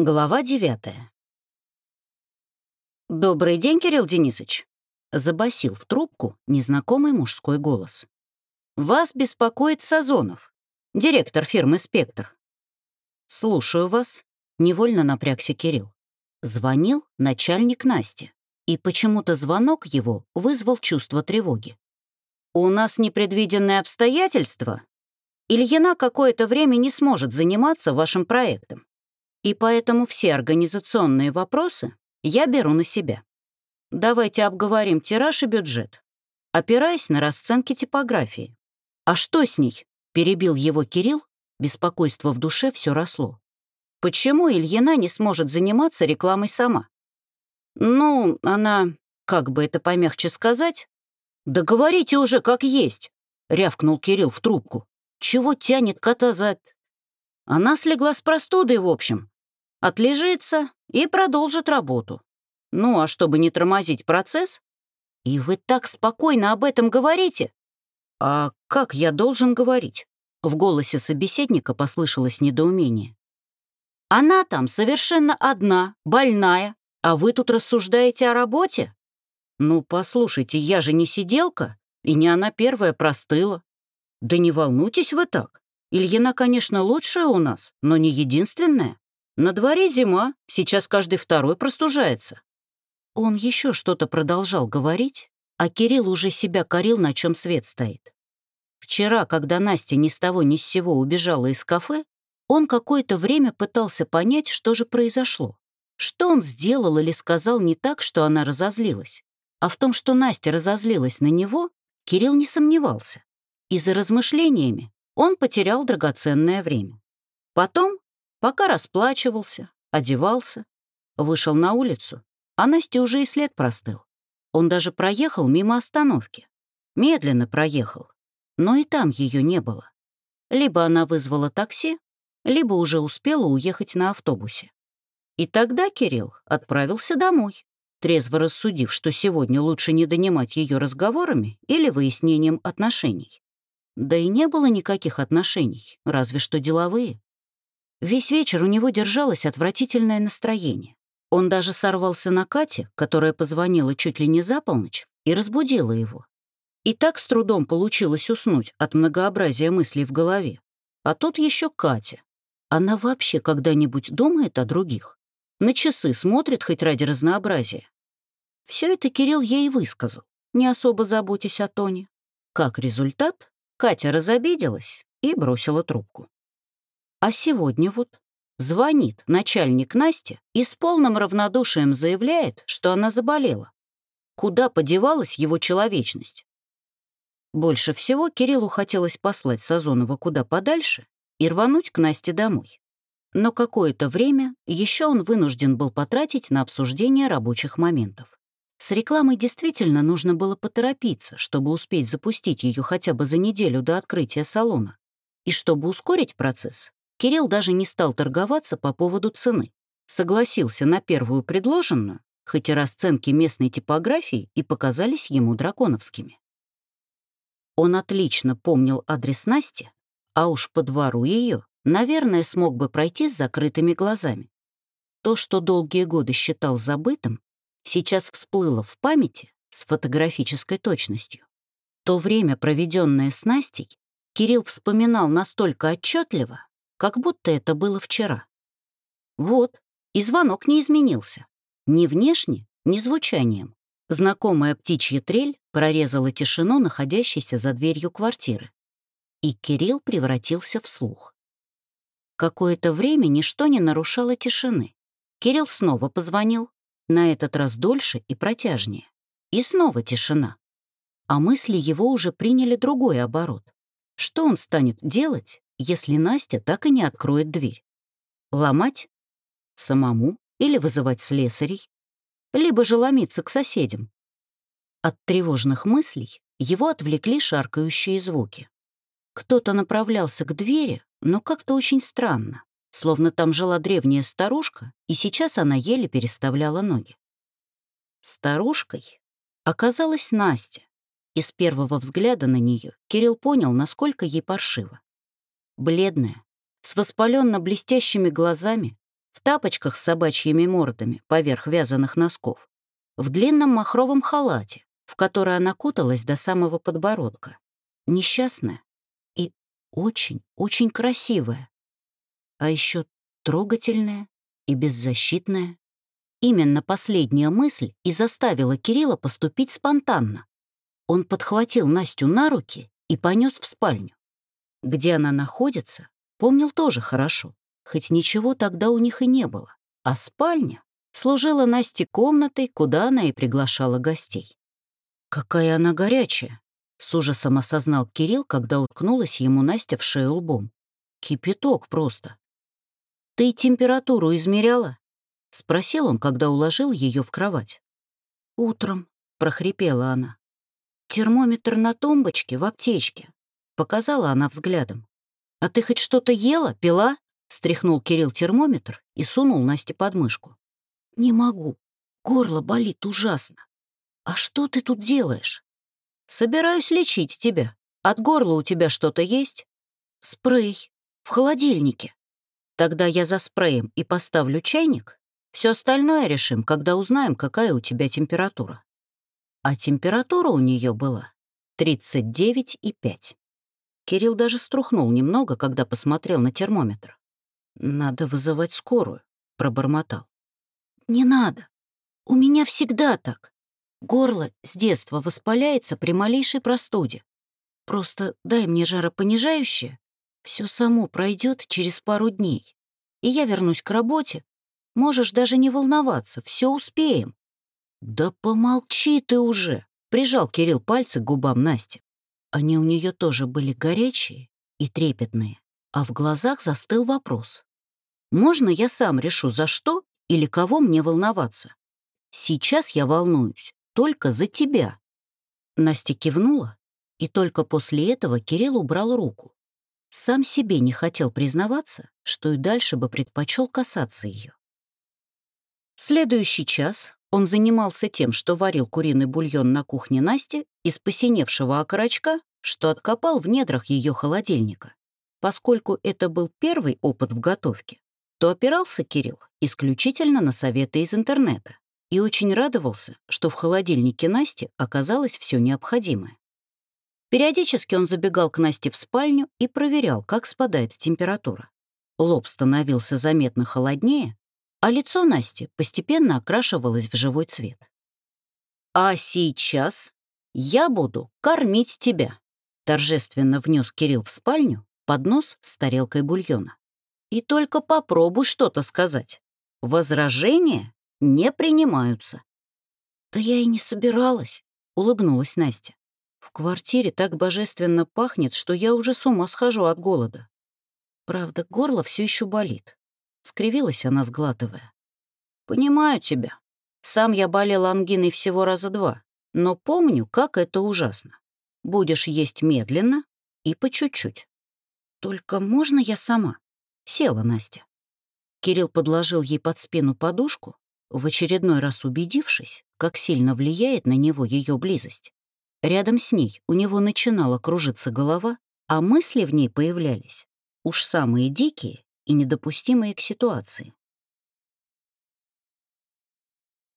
Глава девятая. «Добрый день, Кирилл Денисович!» — забасил в трубку незнакомый мужской голос. «Вас беспокоит Сазонов, директор фирмы «Спектр». «Слушаю вас», — невольно напрягся Кирилл. Звонил начальник Насти, и почему-то звонок его вызвал чувство тревоги. «У нас непредвиденные обстоятельства. Ильина какое-то время не сможет заниматься вашим проектом. И поэтому все организационные вопросы я беру на себя. Давайте обговорим тираж и бюджет, опираясь на расценки типографии. А что с ней? Перебил его Кирилл, беспокойство в душе все росло. Почему Ильина не сможет заниматься рекламой сама? Ну, она, как бы это помягче сказать... «Да говорите уже, как есть!» — рявкнул Кирилл в трубку. «Чего тянет кота за...» Она слегла с простудой, в общем. Отлежится и продолжит работу. Ну, а чтобы не тормозить процесс... И вы так спокойно об этом говорите? А как я должен говорить? В голосе собеседника послышалось недоумение. Она там совершенно одна, больная, а вы тут рассуждаете о работе? Ну, послушайте, я же не сиделка, и не она первая простыла. Да не волнуйтесь вы так. Ильина, конечно, лучшая у нас, но не единственная. На дворе зима, сейчас каждый второй простужается». Он еще что-то продолжал говорить, а Кирилл уже себя корил, на чем свет стоит. Вчера, когда Настя ни с того ни с сего убежала из кафе, он какое-то время пытался понять, что же произошло. Что он сделал или сказал не так, что она разозлилась. А в том, что Настя разозлилась на него, Кирилл не сомневался. И за размышлениями он потерял драгоценное время. Потом, пока расплачивался, одевался, вышел на улицу, а Насте уже и след простыл. Он даже проехал мимо остановки. Медленно проехал, но и там ее не было. Либо она вызвала такси, либо уже успела уехать на автобусе. И тогда Кирилл отправился домой, трезво рассудив, что сегодня лучше не донимать ее разговорами или выяснением отношений. Да и не было никаких отношений, разве что деловые. Весь вечер у него держалось отвратительное настроение. Он даже сорвался на Кате, которая позвонила чуть ли не за полночь, и разбудила его. И так с трудом получилось уснуть от многообразия мыслей в голове. А тут еще Катя. Она вообще когда-нибудь думает о других? На часы смотрит хоть ради разнообразия? Все это Кирилл ей высказал, не особо заботясь о Тоне. Как результат, Катя разобиделась и бросила трубку. А сегодня вот звонит начальник Насти и с полным равнодушием заявляет, что она заболела. Куда подевалась его человечность? Больше всего Кириллу хотелось послать Сазонова куда подальше и рвануть к Насте домой. Но какое-то время еще он вынужден был потратить на обсуждение рабочих моментов. С рекламой действительно нужно было поторопиться, чтобы успеть запустить ее хотя бы за неделю до открытия салона. И чтобы ускорить процесс, Кирилл даже не стал торговаться по поводу цены. Согласился на первую предложенную, хоть и расценки местной типографии и показались ему драконовскими. Он отлично помнил адрес Насти, а уж по двору ее, наверное, смог бы пройти с закрытыми глазами. То, что долгие годы считал забытым, сейчас всплыло в памяти с фотографической точностью. То время, проведенное с Настей, Кирилл вспоминал настолько отчетливо, как будто это было вчера. Вот, и звонок не изменился. Ни внешне, ни звучанием. Знакомая птичья трель прорезала тишину, находящейся за дверью квартиры. И Кирилл превратился в слух. Какое-то время ничто не нарушало тишины. Кирилл снова позвонил, на этот раз дольше и протяжнее. И снова тишина. А мысли его уже приняли другой оборот. Что он станет делать, если Настя так и не откроет дверь? Ломать? Самому? Или вызывать слесарей? Либо же ломиться к соседям? От тревожных мыслей его отвлекли шаркающие звуки. Кто-то направлялся к двери, но как-то очень странно словно там жила древняя старушка, и сейчас она еле переставляла ноги. Старушкой оказалась Настя, и с первого взгляда на нее Кирилл понял, насколько ей паршиво. Бледная, с воспаленно блестящими глазами, в тапочках с собачьими мордами поверх вязаных носков, в длинном махровом халате, в который она куталась до самого подбородка. Несчастная и очень-очень красивая. А еще трогательная и беззащитная. Именно последняя мысль и заставила Кирилла поступить спонтанно. Он подхватил Настю на руки и понес в спальню. Где она находится, помнил тоже хорошо, хоть ничего тогда у них и не было. А спальня служила Насте комнатой, куда она и приглашала гостей. «Какая она горячая!» — с ужасом осознал Кирилл, когда уткнулась ему Настя в шею лбом. «Кипяток просто!» «Ты температуру измеряла?» — спросил он, когда уложил ее в кровать. «Утром», — прохрипела она. «Термометр на тумбочке в аптечке», — показала она взглядом. «А ты хоть что-то ела, пила?» — стряхнул Кирилл термометр и сунул Насте под мышку. «Не могу. Горло болит ужасно. А что ты тут делаешь?» «Собираюсь лечить тебя. От горла у тебя что-то есть?» «Спрей. В холодильнике». «Тогда я за спреем и поставлю чайник. Все остальное решим, когда узнаем, какая у тебя температура» а температура у нее была 39,5. Кирилл даже струхнул немного, когда посмотрел на термометр. «Надо вызывать скорую», — пробормотал. «Не надо. У меня всегда так. Горло с детства воспаляется при малейшей простуде. Просто дай мне жаропонижающее, все само пройдет через пару дней. И я вернусь к работе. Можешь даже не волноваться, все успеем. «Да помолчи ты уже!» — прижал Кирилл пальцы к губам Насти. Они у нее тоже были горячие и трепетные, а в глазах застыл вопрос. «Можно я сам решу, за что или кого мне волноваться? Сейчас я волнуюсь только за тебя». Настя кивнула, и только после этого Кирилл убрал руку. Сам себе не хотел признаваться, что и дальше бы предпочел касаться ее. Следующий час он занимался тем, что варил куриный бульон на кухне Насти из посиневшего окорочка, что откопал в недрах ее холодильника. Поскольку это был первый опыт в готовке, то опирался Кирилл исключительно на советы из интернета и очень радовался, что в холодильнике Насти оказалось все необходимое. Периодически он забегал к Насте в спальню и проверял, как спадает температура. Лоб становился заметно холоднее, а лицо Насти постепенно окрашивалось в живой цвет. «А сейчас я буду кормить тебя», — торжественно внес Кирилл в спальню поднос с тарелкой бульона. «И только попробуй что-то сказать. Возражения не принимаются». «Да я и не собиралась», — улыбнулась Настя. «В квартире так божественно пахнет, что я уже с ума схожу от голода. Правда, горло все еще болит. Скривилась она, сглатывая. «Понимаю тебя. Сам я болел ангиной всего раза два, но помню, как это ужасно. Будешь есть медленно и по чуть-чуть. Только можно я сама?» Села Настя. Кирилл подложил ей под спину подушку, в очередной раз убедившись, как сильно влияет на него ее близость. Рядом с ней у него начинала кружиться голова, а мысли в ней появлялись, уж самые дикие и недопустимые к ситуации.